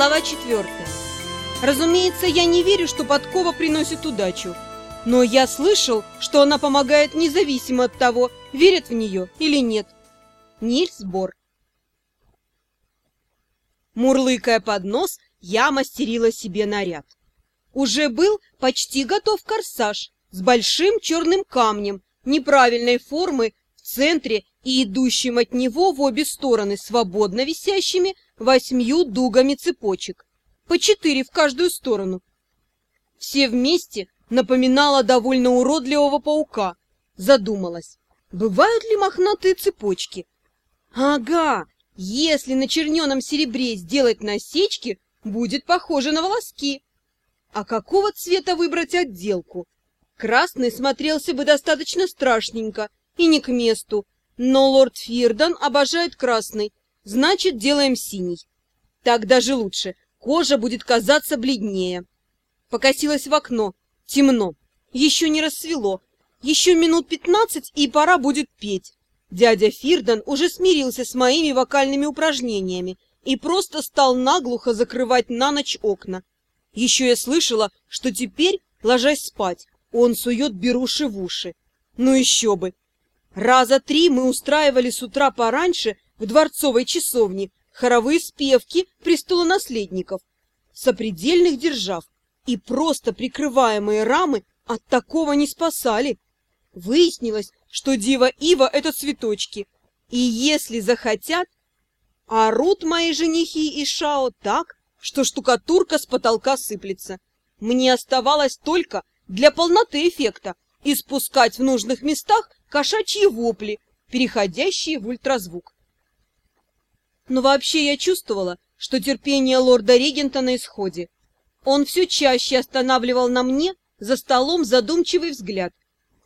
Глава четвертая. Разумеется, я не верю, что подкова приносит удачу. Но я слышал, что она помогает независимо от того, верят в нее или нет. Нильс Бор. Мурлыкая под нос, я мастерила себе наряд. Уже был почти готов корсаж с большим черным камнем неправильной формы в центре и идущим от него в обе стороны свободно висящими восьмью дугами цепочек, по четыре в каждую сторону. Все вместе напоминало довольно уродливого паука. Задумалась, бывают ли мохнатые цепочки? Ага, если на черненом серебре сделать насечки, будет похоже на волоски. А какого цвета выбрать отделку? Красный смотрелся бы достаточно страшненько и не к месту, но лорд Фирдан обожает красный, значит, делаем синий. Так даже лучше, кожа будет казаться бледнее. Покосилась в окно, темно, еще не рассвело, еще минут пятнадцать, и пора будет петь. Дядя Фирдан уже смирился с моими вокальными упражнениями и просто стал наглухо закрывать на ночь окна. Еще я слышала, что теперь, ложась спать, он сует беруши в уши. Ну еще бы! Раза три мы устраивали с утра пораньше в дворцовой часовне хоровые спевки престолонаследников, сопредельных держав, и просто прикрываемые рамы от такого не спасали. Выяснилось, что Дива Ива — это цветочки, и если захотят, орут мои женихи и Шао так, что штукатурка с потолка сыплется. Мне оставалось только для полноты эффекта испускать в нужных местах кошачьи вопли, переходящие в ультразвук. Но вообще я чувствовала, что терпение лорда-регента на исходе. Он все чаще останавливал на мне за столом задумчивый взгляд.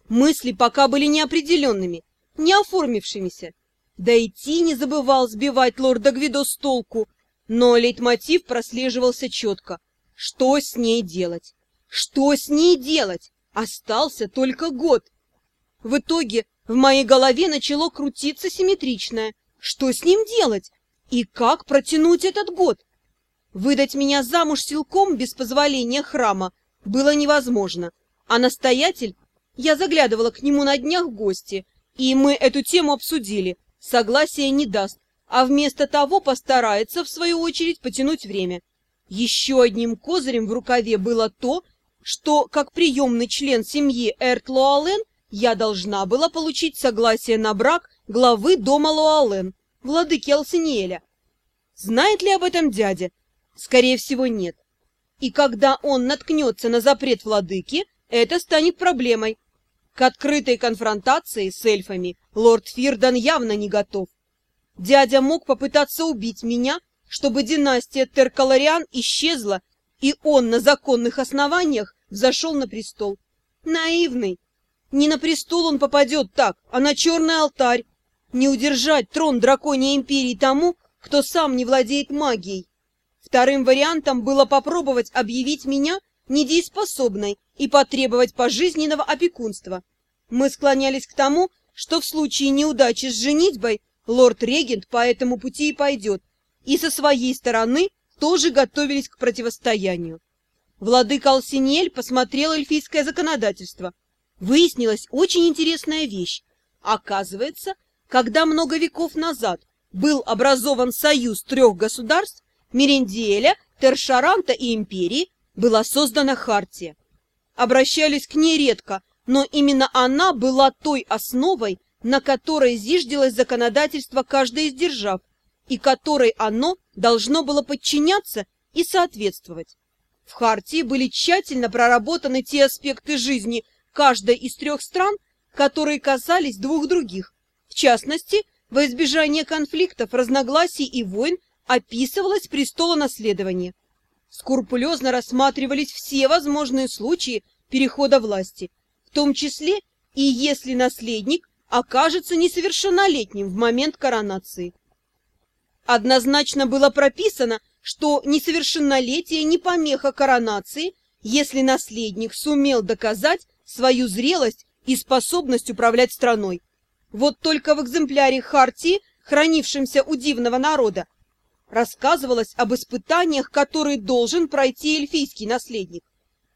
Мысли пока были неопределенными, не оформившимися. Да и Ти не забывал сбивать лорда Гвидо с толку, но лейтмотив прослеживался четко. Что с ней делать? Что с ней делать? Остался только год. В итоге в моей голове начало крутиться симметричное. Что с ним делать? И как протянуть этот год? Выдать меня замуж силком без позволения храма было невозможно. А настоятель... Я заглядывала к нему на днях в гости, и мы эту тему обсудили. Согласия не даст, а вместо того постарается, в свою очередь, потянуть время. Еще одним козырем в рукаве было то, что, как приемный член семьи Эрт Луален, я должна была получить согласие на брак главы дома Луален, владыки Алсиниэля. Знает ли об этом дядя? Скорее всего, нет. И когда он наткнется на запрет владыки, это станет проблемой. К открытой конфронтации с эльфами лорд Фирдан явно не готов. Дядя мог попытаться убить меня, чтобы династия Теркалариан исчезла, и он на законных основаниях взошел на престол. Наивный, не на престол он попадет так, а на черный алтарь. Не удержать трон драконьей империи тому, кто сам не владеет магией. Вторым вариантом было попробовать объявить меня недееспособной и потребовать пожизненного опекунства. Мы склонялись к тому, что в случае неудачи с женитьбой лорд-регент по этому пути и пойдет, и со своей стороны тоже готовились к противостоянию. Владыка Алсинель посмотрел эльфийское законодательство – выяснилась очень интересная вещь. Оказывается, когда много веков назад был образован союз трех государств, Мерендиэля, Тершаранта и Империи, была создана Хартия. Обращались к ней редко, но именно она была той основой, на которой зиждилось законодательство каждой из держав, и которой оно должно было подчиняться и соответствовать. В Хартии были тщательно проработаны те аспекты жизни, каждой из трех стран, которые касались двух других. В частности, во избежание конфликтов, разногласий и войн описывалось престолонаследование. Скрупулезно рассматривались все возможные случаи перехода власти, в том числе и если наследник окажется несовершеннолетним в момент коронации. Однозначно было прописано, что несовершеннолетие не помеха коронации, если наследник сумел доказать свою зрелость и способность управлять страной. Вот только в экземпляре Хартии, хранившемся у дивного народа, рассказывалось об испытаниях, которые должен пройти эльфийский наследник.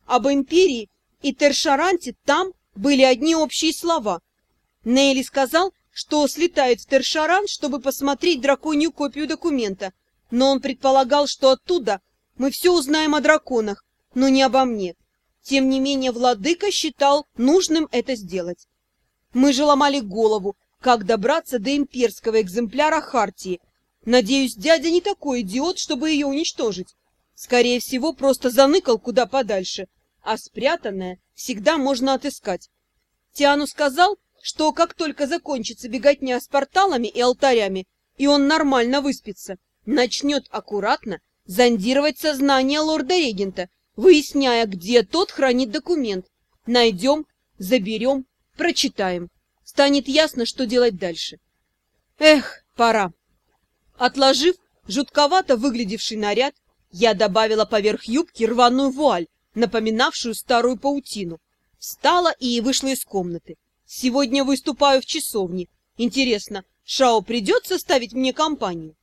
Об империи и Тершаранте там были одни общие слова. Нейли сказал, что слетает в Тершаран, чтобы посмотреть драконью копию документа, но он предполагал, что оттуда мы все узнаем о драконах, но не обо мне. Тем не менее, владыка считал нужным это сделать. Мы же ломали голову, как добраться до имперского экземпляра Хартии. Надеюсь, дядя не такой идиот, чтобы ее уничтожить. Скорее всего, просто заныкал куда подальше, а спрятанное всегда можно отыскать. Тиану сказал, что как только закончится беготня с порталами и алтарями, и он нормально выспится, начнет аккуратно зондировать сознание лорда-регента выясняя, где тот хранит документ. Найдем, заберем, прочитаем. Станет ясно, что делать дальше. Эх, пора. Отложив жутковато выглядевший наряд, я добавила поверх юбки рваную вуаль, напоминавшую старую паутину. Встала и вышла из комнаты. Сегодня выступаю в часовне. Интересно, Шао придется ставить мне компанию?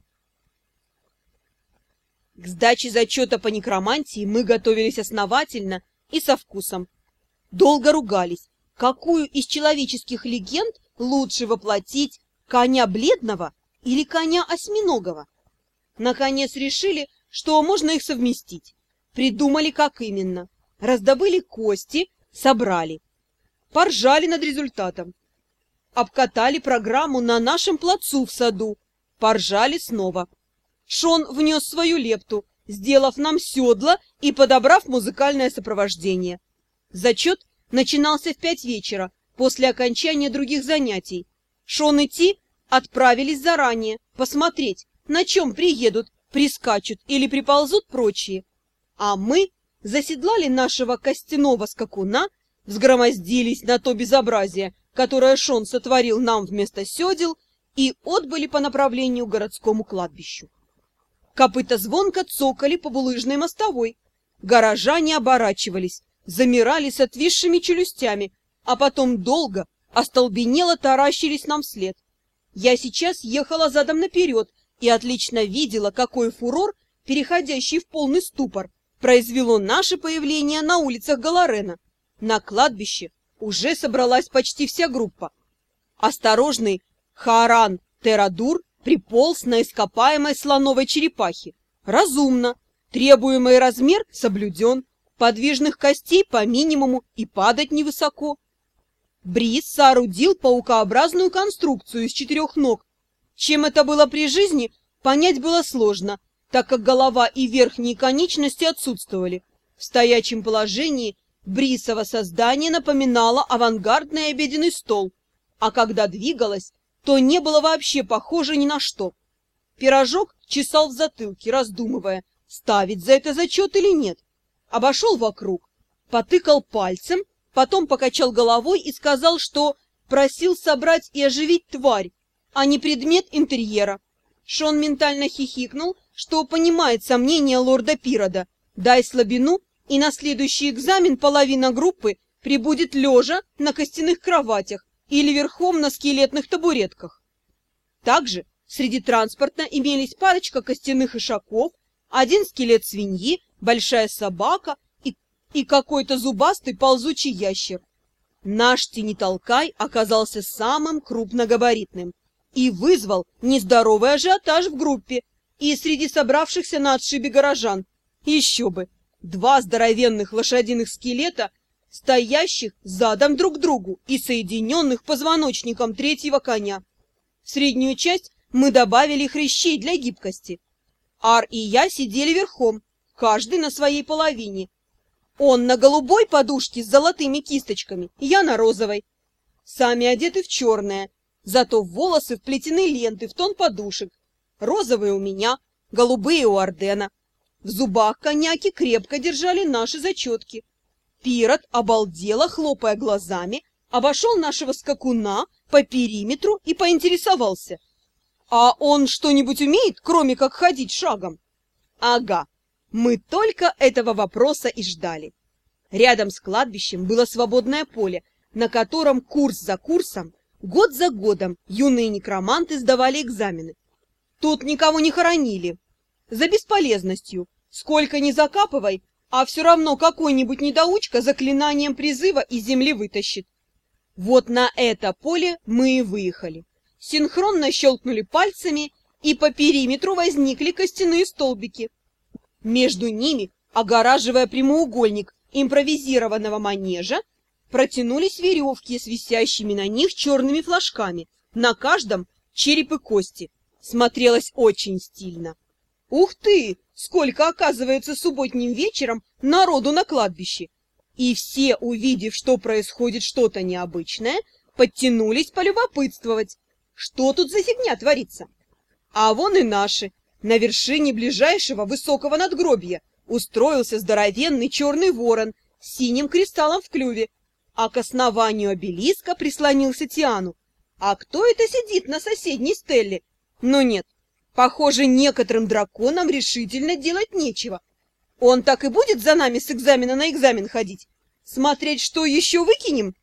К сдаче зачета по некромантии мы готовились основательно и со вкусом. Долго ругались, какую из человеческих легенд лучше воплотить, коня бледного или коня осьминогого. Наконец решили, что можно их совместить. Придумали, как именно. Раздобыли кости, собрали. Поржали над результатом. Обкатали программу на нашем плацу в саду. Поржали снова. Шон внес свою лепту, сделав нам седла и подобрав музыкальное сопровождение. Зачет начинался в пять вечера, после окончания других занятий. Шон и Ти отправились заранее посмотреть, на чем приедут, прискачут или приползут прочие. А мы заседлали нашего костяного скакуна, взгромоздились на то безобразие, которое Шон сотворил нам вместо седел, и отбыли по направлению к городскому кладбищу. Копыта звонко цокали по булыжной мостовой. Горожане оборачивались, замирали с отвисшими челюстями, а потом долго, остолбенело таращились нам вслед. Я сейчас ехала задом наперед и отлично видела, какой фурор, переходящий в полный ступор, произвело наше появление на улицах Галарена. На кладбище уже собралась почти вся группа. Осторожный Харан Терадур приполз на ископаемой слоновой черепахе. Разумно. Требуемый размер соблюден. Подвижных костей по минимуму и падать невысоко. Бриз соорудил паукообразную конструкцию из четырех ног. Чем это было при жизни, понять было сложно, так как голова и верхние конечности отсутствовали. В стоячем положении Брисово создание напоминало авангардный обеденный стол, а когда двигалось, то не было вообще похоже ни на что. Пирожок чесал в затылке, раздумывая, ставить за это зачет или нет. Обошел вокруг, потыкал пальцем, потом покачал головой и сказал, что просил собрать и оживить тварь, а не предмет интерьера. Шон ментально хихикнул, что понимает сомнения лорда Пирода. Дай слабину, и на следующий экзамен половина группы прибудет лежа на костяных кроватях, или верхом на скелетных табуретках. Также среди транспорта имелись парочка костяных ишаков, один скелет свиньи, большая собака и, и какой-то зубастый ползучий ящер. Наш тенитолкай оказался самым крупногабаритным и вызвал нездоровый ажиотаж в группе и среди собравшихся на отшибе горожан. Еще бы! Два здоровенных лошадиных скелета – стоящих задом друг к другу и соединенных позвоночником третьего коня. В среднюю часть мы добавили хрящей для гибкости. Ар и я сидели верхом, каждый на своей половине. Он на голубой подушке с золотыми кисточками, я на розовой. Сами одеты в черное, зато волосы вплетены ленты в тон подушек. Розовые у меня, голубые у Ордена. В зубах коняки крепко держали наши зачетки. Пирот, обалдело, хлопая глазами, обошел нашего скакуна по периметру и поинтересовался. «А он что-нибудь умеет, кроме как ходить шагом?» «Ага, мы только этого вопроса и ждали». Рядом с кладбищем было свободное поле, на котором курс за курсом, год за годом юные некроманты сдавали экзамены. Тут никого не хоронили. за бесполезностью. Сколько ни закапывай, а все равно какой-нибудь недоучка заклинанием призыва из земли вытащит. Вот на это поле мы и выехали. Синхронно щелкнули пальцами, и по периметру возникли костяные столбики. Между ними, огораживая прямоугольник импровизированного манежа, протянулись веревки с висящими на них черными флажками. На каждом череп и кости. Смотрелось очень стильно. Ух ты! Сколько, оказывается, субботним вечером народу на кладбище! И все, увидев, что происходит что-то необычное, подтянулись полюбопытствовать. Что тут за фигня творится? А вон и наши. На вершине ближайшего высокого надгробья устроился здоровенный черный ворон с синим кристаллом в клюве, а к основанию обелиска прислонился Тиану. А кто это сидит на соседней стелле? Но нет, похоже, некоторым драконам решительно делать нечего. Он так и будет за нами с экзамена на экзамен ходить? Смотреть, что еще выкинем?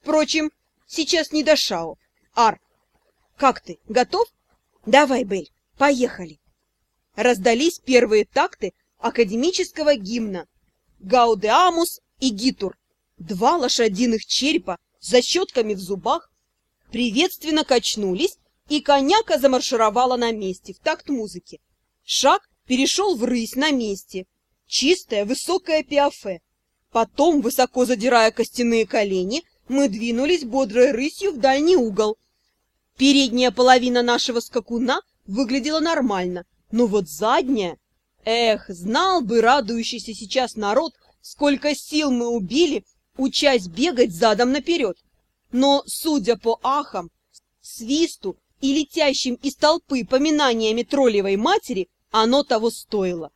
Впрочем, сейчас не до шау. Ар, как ты, готов? Давай, Бель, поехали. Раздались первые такты академического гимна. Гаудеамус и Гитур. Два лошадиных черепа с защетками в зубах приветственно качнулись, и коняка замаршировала на месте в такт музыки. Шаг перешел в рысь на месте, чистое высокое пиафе. Потом, высоко задирая костяные колени, мы двинулись бодрой рысью в дальний угол. Передняя половина нашего скакуна выглядела нормально, но вот задняя... Эх, знал бы радующийся сейчас народ, сколько сил мы убили, учась бегать задом наперед. Но, судя по ахам, свисту и летящим из толпы поминаниями троллевой матери, оно того стоило.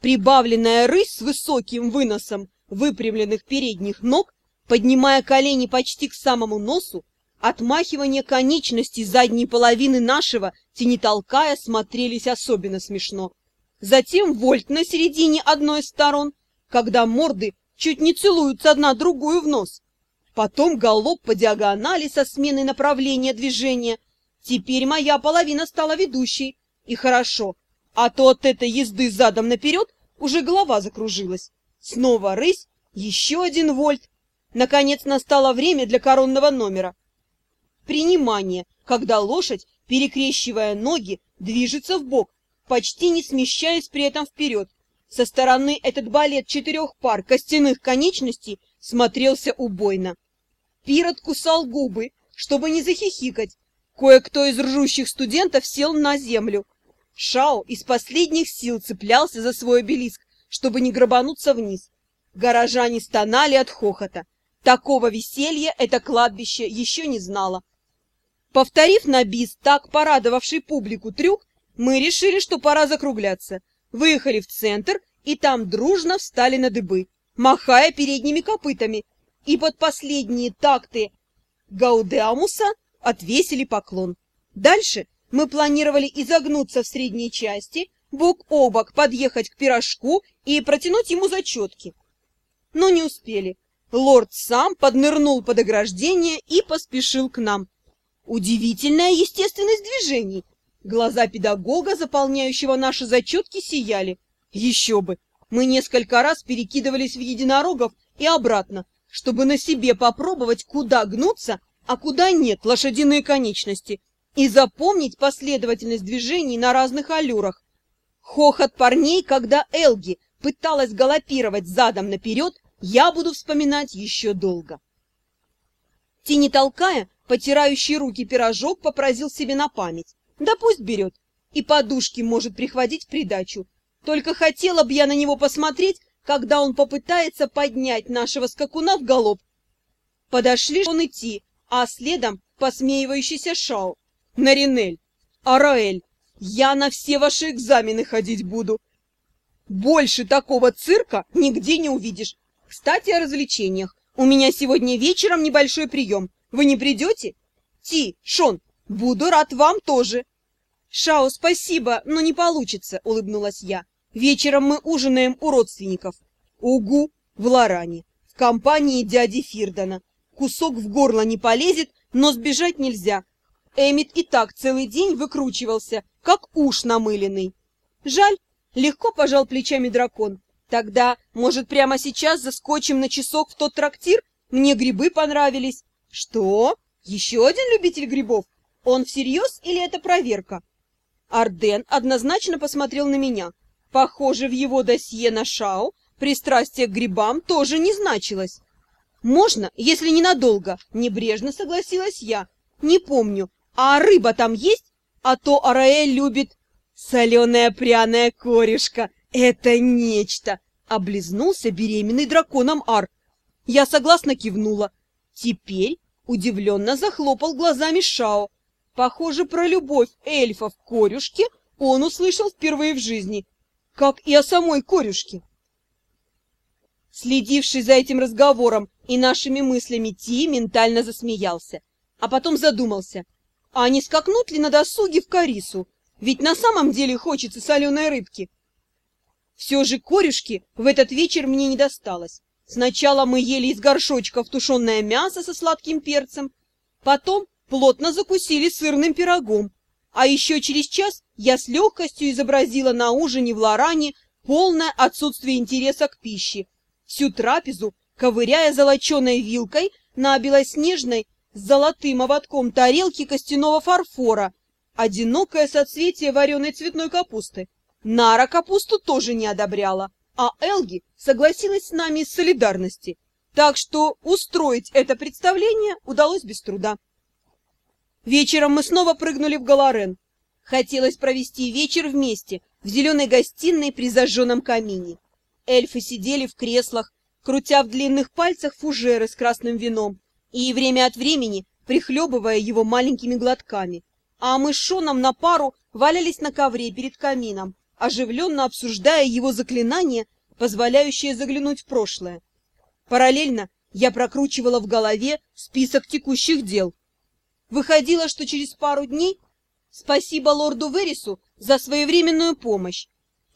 Прибавленная рысь с высоким выносом выпрямленных передних ног, поднимая колени почти к самому носу, отмахивание конечностей задней половины нашего, тенитолкая, смотрелись особенно смешно. Затем вольт на середине одной из сторон, когда морды чуть не целуются одна другую в нос. Потом галоп по диагонали со сменой направления движения. Теперь моя половина стала ведущей. И хорошо, а то от этой езды задом наперед уже голова закружилась. Снова рысь, еще один вольт. Наконец настало время для коронного номера. Принимание, когда лошадь, перекрещивая ноги, движется в бок, почти не смещаясь при этом вперед. Со стороны этот балет четырех пар костяных конечностей смотрелся убойно. Пирот кусал губы, чтобы не захихикать. Кое-кто из ржущих студентов сел на землю. Шао из последних сил цеплялся за свой обелиск, чтобы не грабануться вниз. Горожане стонали от хохота. Такого веселья это кладбище еще не знало. Повторив на бис, так порадовавший публику трюк, мы решили, что пора закругляться. Выехали в центр, и там дружно встали на дыбы, махая передними копытами, и под последние такты Гаудеамуса отвесили поклон. Дальше мы планировали изогнуться в средней части, бок о бок подъехать к пирожку и протянуть ему зачетки. Но не успели. Лорд сам поднырнул под ограждение и поспешил к нам. Удивительная естественность движений. Глаза педагога, заполняющего наши зачетки, сияли. Еще бы! Мы несколько раз перекидывались в единорогов и обратно, чтобы на себе попробовать, куда гнуться, а куда нет лошадиные конечности — и запомнить последовательность движений на разных аллюрах. Хохот парней, когда Элги пыталась галопировать задом наперед, я буду вспоминать еще долго. Тени толкая, потирающий руки пирожок попросил себе на память. Да пусть берет. И подушки может прихватить в придачу. Только хотела бы я на него посмотреть, когда он попытается поднять нашего скакуна в галоп. Подошли он идти, а следом посмеивающийся Шау. Наринель, Араэль, я на все ваши экзамены ходить буду. Больше такого цирка нигде не увидишь. Кстати, о развлечениях. У меня сегодня вечером небольшой прием. Вы не придете? Ти, Шон, буду рад вам тоже. Шао, спасибо, но не получится, улыбнулась я. Вечером мы ужинаем у родственников. Угу, в Лоране, в компании дяди Фирдона. Кусок в горло не полезет, но сбежать нельзя. Эмит и так целый день выкручивался, как уж намыленный. Жаль, легко пожал плечами дракон. Тогда, может, прямо сейчас заскочим на часок в тот трактир? Мне грибы понравились. Что? Еще один любитель грибов? Он всерьез или это проверка? Арден однозначно посмотрел на меня. Похоже, в его досье на Шау пристрастие к грибам тоже не значилось. «Можно, если ненадолго», — небрежно согласилась я. «Не помню, а рыба там есть? А то Араэль любит...» «Соленая пряная корешка! Это нечто!» — облизнулся беременный драконом Ар. Я согласно кивнула. Теперь удивленно захлопал глазами Шао. Похоже, про любовь эльфов к корюшке он услышал впервые в жизни, как и о самой корюшке. Следивший за этим разговором и нашими мыслями Ти ментально засмеялся, а потом задумался, а не скакнут ли на досуге в Карису, ведь на самом деле хочется соленой рыбки. Все же корюшки в этот вечер мне не досталось. Сначала мы ели из горшочков тушеное мясо со сладким перцем, потом плотно закусили сырным пирогом, а еще через час я с легкостью изобразила на ужине в Лоране полное отсутствие интереса к пище, всю трапезу ковыряя золоченой вилкой на белоснежной с золотым оводком тарелки костяного фарфора, одинокое соцветие вареной цветной капусты. Нара капусту тоже не одобряла, а Элги согласилась с нами из солидарности, так что устроить это представление удалось без труда. Вечером мы снова прыгнули в Галарен. Хотелось провести вечер вместе, в зеленой гостиной при зажженном камине. Эльфы сидели в креслах, крутя в длинных пальцах фужеры с красным вином и время от времени прихлебывая его маленькими глотками. А мы с Шоном на пару валялись на ковре перед камином, оживленно обсуждая его заклинание, позволяющее заглянуть в прошлое. Параллельно я прокручивала в голове список текущих дел. Выходило, что через пару дней спасибо лорду Верису за своевременную помощь.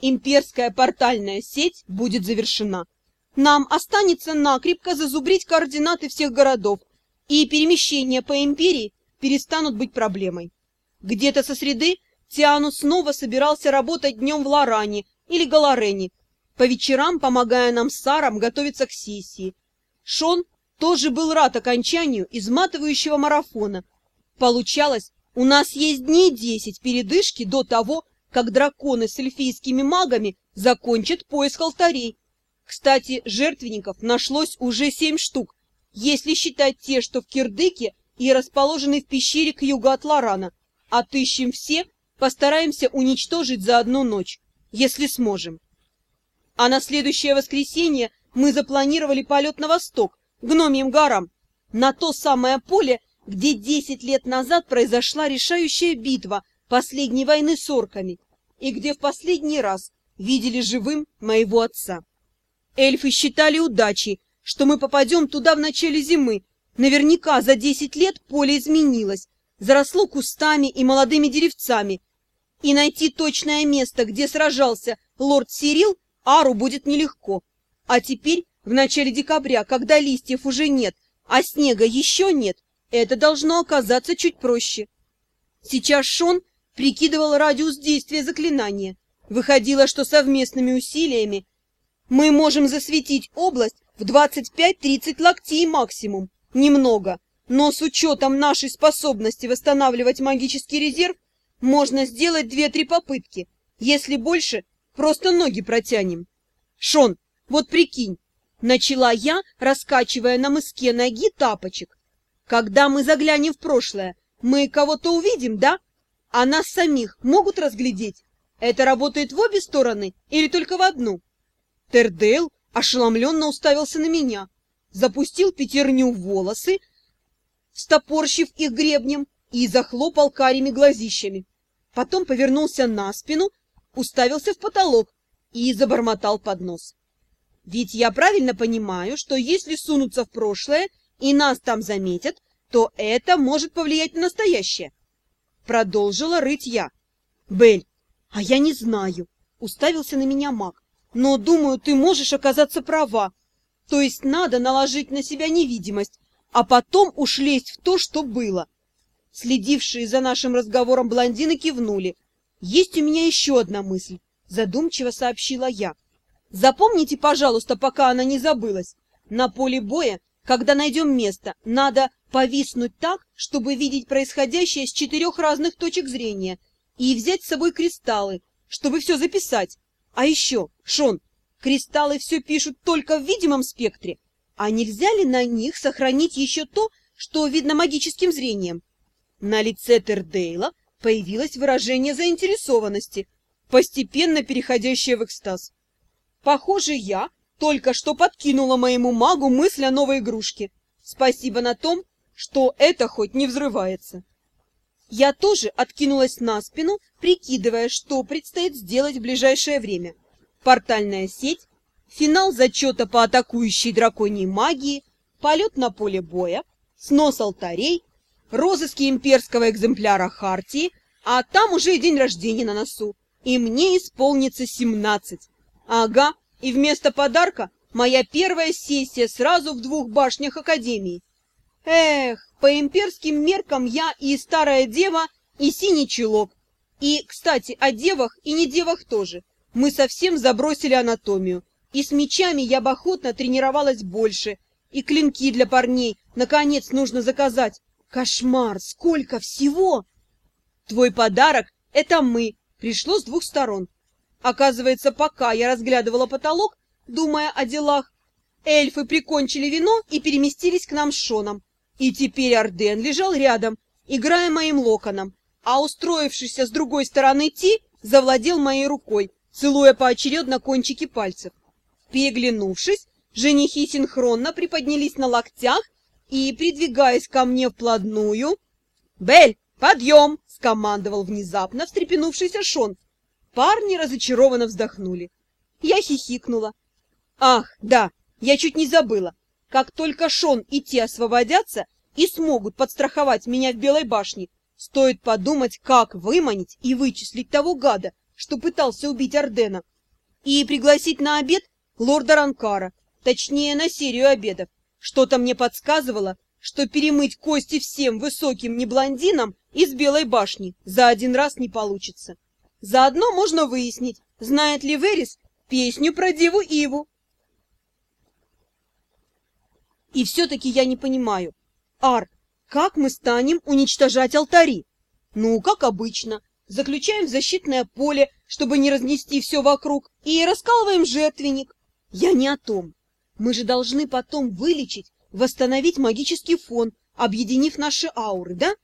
Имперская портальная сеть будет завершена. Нам останется накрепко зазубрить координаты всех городов, и перемещения по империи перестанут быть проблемой. Где-то со среды Тиану снова собирался работать днем в Лоране или Галарене, по вечерам помогая нам с Саром готовиться к сессии. Шон тоже был рад окончанию изматывающего марафона. Получалось, у нас есть дней десять передышки до того, как драконы с эльфийскими магами закончат поиск алтарей. Кстати, жертвенников нашлось уже семь штук, если считать те, что в Кирдыке и расположены в пещере к югу от Лорана. Отыщем все, постараемся уничтожить за одну ночь, если сможем. А на следующее воскресенье мы запланировали полет на восток, гномьим горам, на то самое поле, где десять лет назад произошла решающая битва последней войны с орками, и где в последний раз видели живым моего отца. Эльфы считали удачей, что мы попадем туда в начале зимы. Наверняка за десять лет поле изменилось, заросло кустами и молодыми деревцами. И найти точное место, где сражался лорд Сирил, Ару будет нелегко. А теперь, в начале декабря, когда листьев уже нет, а снега еще нет, это должно оказаться чуть проще. Сейчас Шон прикидывал радиус действия заклинания. Выходило, что совместными усилиями мы можем засветить область в 25-30 локтей максимум. Немного. Но с учетом нашей способности восстанавливать магический резерв, можно сделать две-три попытки. Если больше, просто ноги протянем. Шон, вот прикинь, начала я, раскачивая на мыске ноги тапочек. Когда мы заглянем в прошлое, мы кого-то увидим, да? А нас самих могут разглядеть? Это работает в обе стороны или только в одну? Тердейл ошеломленно уставился на меня, запустил пятерню в волосы, стопорщив их гребнем, и захлопал карими глазищами. Потом повернулся на спину, уставился в потолок и забормотал под нос. Ведь я правильно понимаю, что если сунуться в прошлое и нас там заметят, то это может повлиять на настоящее. Продолжила рыть я. Бель, а я не знаю, уставился на меня маг. Но, думаю, ты можешь оказаться права. То есть надо наложить на себя невидимость, а потом уж лезть в то, что было. Следившие за нашим разговором блондины кивнули. «Есть у меня еще одна мысль», — задумчиво сообщила я. «Запомните, пожалуйста, пока она не забылась. На поле боя, когда найдем место, надо повиснуть так, чтобы видеть происходящее с четырех разных точек зрения, и взять с собой кристаллы, чтобы все записать. А еще, Шон, кристаллы все пишут только в видимом спектре, а нельзя ли на них сохранить еще то, что видно магическим зрением? На лице Тердейла появилось выражение заинтересованности, постепенно переходящее в экстаз. Похоже, я только что подкинула моему магу мысль о новой игрушке. Спасибо на том, что это хоть не взрывается. Я тоже откинулась на спину, прикидывая, что предстоит сделать в ближайшее время. Портальная сеть, финал зачета по атакующей драконьей магии, полет на поле боя, снос алтарей, розыски имперского экземпляра Хартии, а там уже и день рождения на носу. И мне исполнится семнадцать. Ага, и вместо подарка моя первая сессия сразу в двух башнях Академии. Эх, по имперским меркам я и старая дева, и синий чулок. И, кстати, о девах и не девах тоже. Мы совсем забросили анатомию. И с мечами я бы охотно тренировалась больше. И клинки для парней, наконец, нужно заказать. Кошмар, сколько всего! Твой подарок — это мы. Пришло с двух сторон. Оказывается, пока я разглядывала потолок, думая о делах, эльфы прикончили вино и переместились к нам с Шоном. И теперь Арден лежал рядом, играя моим локоном, а устроившийся с другой стороны Ти завладел моей рукой, целуя поочередно кончики пальцев. Переглянувшись, женихи синхронно приподнялись на локтях и, придвигаясь ко мне вплотную... «Бель, подъем!» — скомандовал внезапно встрепенувшийся Шон. Парни разочарованно вздохнули. Я хихикнула. «Ах, да, я чуть не забыла. Как только Шон и те освободятся и смогут подстраховать меня в Белой башне, стоит подумать, как выманить и вычислить того гада, что пытался убить Ордена, и пригласить на обед лорда Ранкара, точнее, на серию обедов. Что-то мне подсказывало, что перемыть кости всем высоким неблондинам из Белой башни за один раз не получится. Заодно можно выяснить, знает ли Верис песню про Деву Иву. И все-таки я не понимаю. Ар, как мы станем уничтожать алтари? Ну, как обычно. Заключаем в защитное поле, чтобы не разнести все вокруг, и раскалываем жертвенник. Я не о том. Мы же должны потом вылечить, восстановить магический фон, объединив наши ауры, да?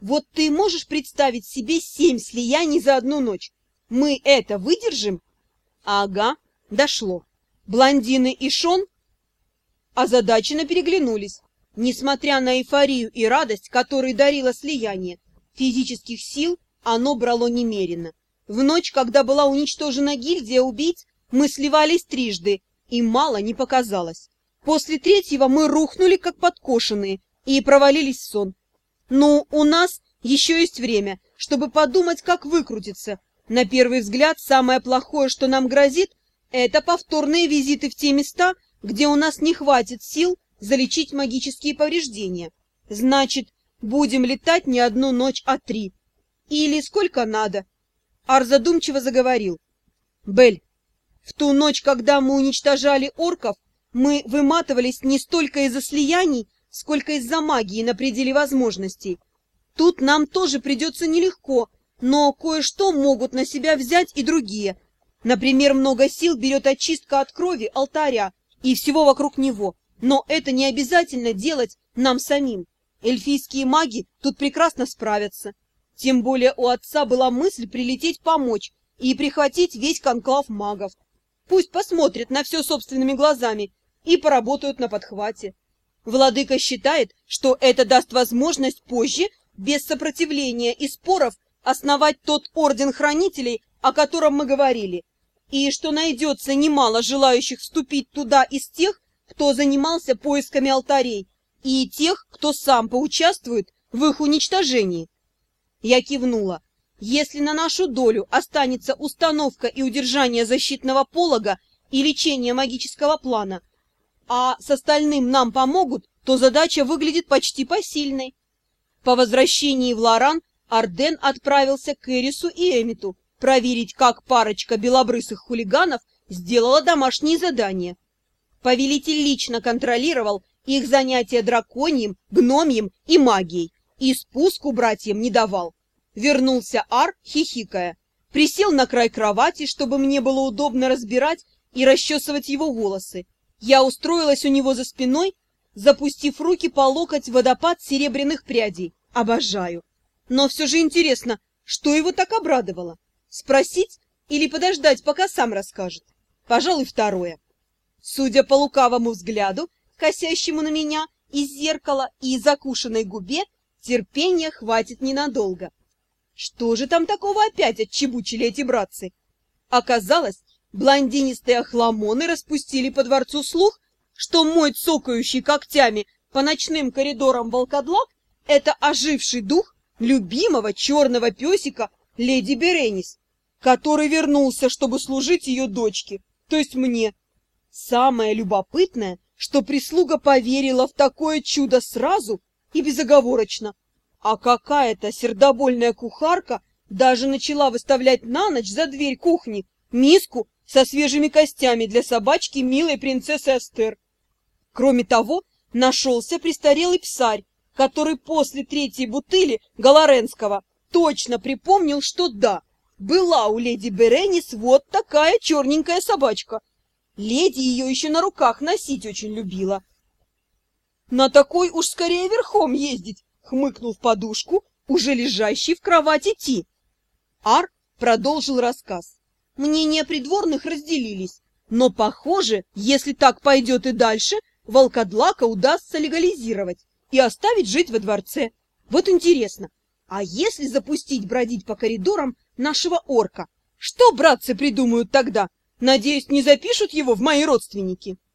Вот ты можешь представить себе семь слияний за одну ночь? Мы это выдержим? Ага, дошло. Блондины и Шон озадаченно переглянулись. Несмотря на эйфорию и радость, которые дарило слияние, физических сил оно брало немерено. В ночь, когда была уничтожена гильдия убийц, мы сливались трижды, и мало не показалось. После третьего мы рухнули, как подкошенные, и провалились в сон. Ну, у нас еще есть время, чтобы подумать, как выкрутиться. На первый взгляд, самое плохое, что нам грозит, это повторные визиты в те места, где у нас не хватит сил залечить магические повреждения. Значит, будем летать не одну ночь, а три. Или сколько надо. Ар задумчиво заговорил. Бель, в ту ночь, когда мы уничтожали орков, мы выматывались не столько из-за слияний, сколько из-за магии на пределе возможностей. Тут нам тоже придется нелегко, но кое-что могут на себя взять и другие. Например, много сил берет очистка от крови алтаря и всего вокруг него. Но это не обязательно делать нам самим. Эльфийские маги тут прекрасно справятся. Тем более у отца была мысль прилететь помочь и прихватить весь конклав магов. Пусть посмотрят на все собственными глазами и поработают на подхвате. Владыка считает, что это даст возможность позже, без сопротивления и споров, основать тот орден хранителей, о котором мы говорили, и что найдется немало желающих вступить туда из тех, кто занимался поисками алтарей, и тех, кто сам поучаствует в их уничтожении. Я кивнула. Если на нашу долю останется установка и удержание защитного полога и лечение магического плана, а с остальным нам помогут, то задача выглядит почти посильной. По возвращении в Лоран Арден отправился к Эрису и Эмиту проверить, как парочка белобрысых хулиганов сделала домашние задания. Повелитель лично контролировал их занятия драконьим, гномьим и магией, и спуску братьям не давал. Вернулся Ар, хихикая. Присел на край кровати, чтобы мне было удобно разбирать и расчесывать его волосы. Я устроилась у него за спиной, запустив руки по локоть водопад серебряных прядей. Обожаю. Но все же интересно, что его так обрадовало? Спросить или подождать, пока сам расскажет? Пожалуй, второе. Судя по лукавому взгляду, косящему на меня из зеркала и закушенной губе, терпения хватит ненадолго. Что же там такого опять отчебучили эти братцы? Оказалось, блондинистые охламоны распустили по дворцу слух, что мой цокающий когтями по ночным коридорам волкодлак — это оживший дух любимого черного песика леди Беренис, который вернулся, чтобы служить ее дочке, то есть мне. Самое любопытное, что прислуга поверила в такое чудо сразу и безоговорочно, а какая-то сердобольная кухарка даже начала выставлять на ночь за дверь кухни миску со свежими костями для собачки милой принцессы Эстер. Кроме того, нашелся престарелый псарь, который после третьей бутыли Галаренского точно припомнил, что да, была у леди Беренис вот такая черненькая собачка. Леди ее еще на руках носить очень любила. На такой уж скорее верхом ездить, хмыкнул в подушку, уже лежащий в кровати Ти. Ар продолжил рассказ. Мнения придворных разделились, но, похоже, если так пойдет и дальше, волкодлака удастся легализировать и оставить жить во дворце. Вот интересно, а если запустить бродить по коридорам нашего орка? Что братцы придумают тогда? Надеюсь, не запишут его в мои родственники?